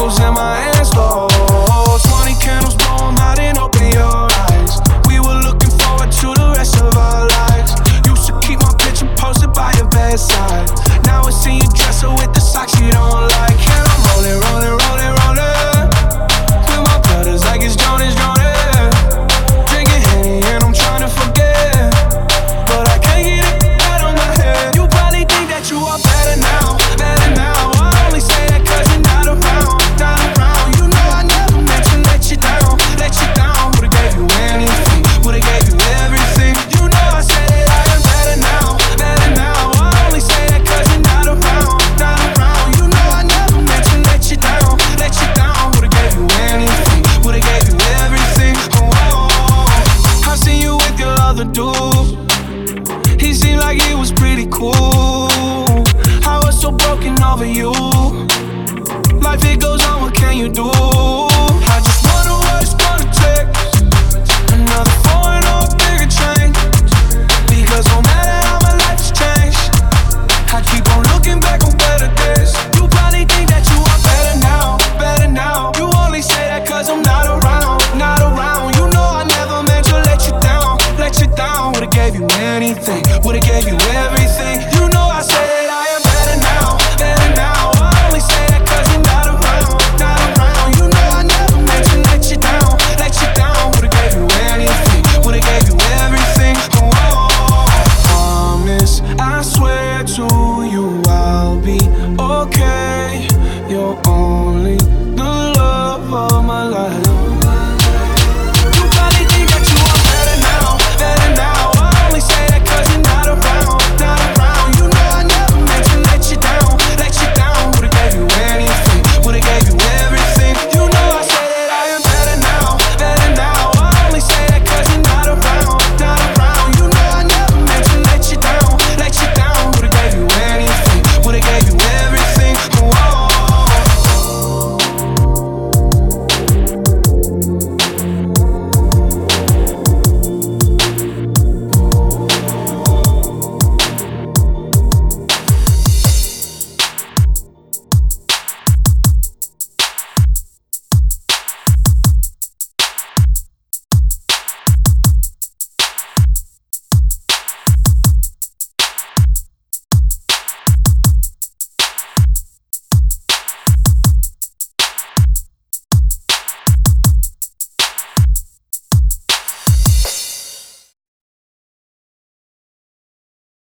com Zé mais. It seemed like it was pretty cool. I was so broken over you. Life it goes on. everything. Would've gave you everything. You know I said.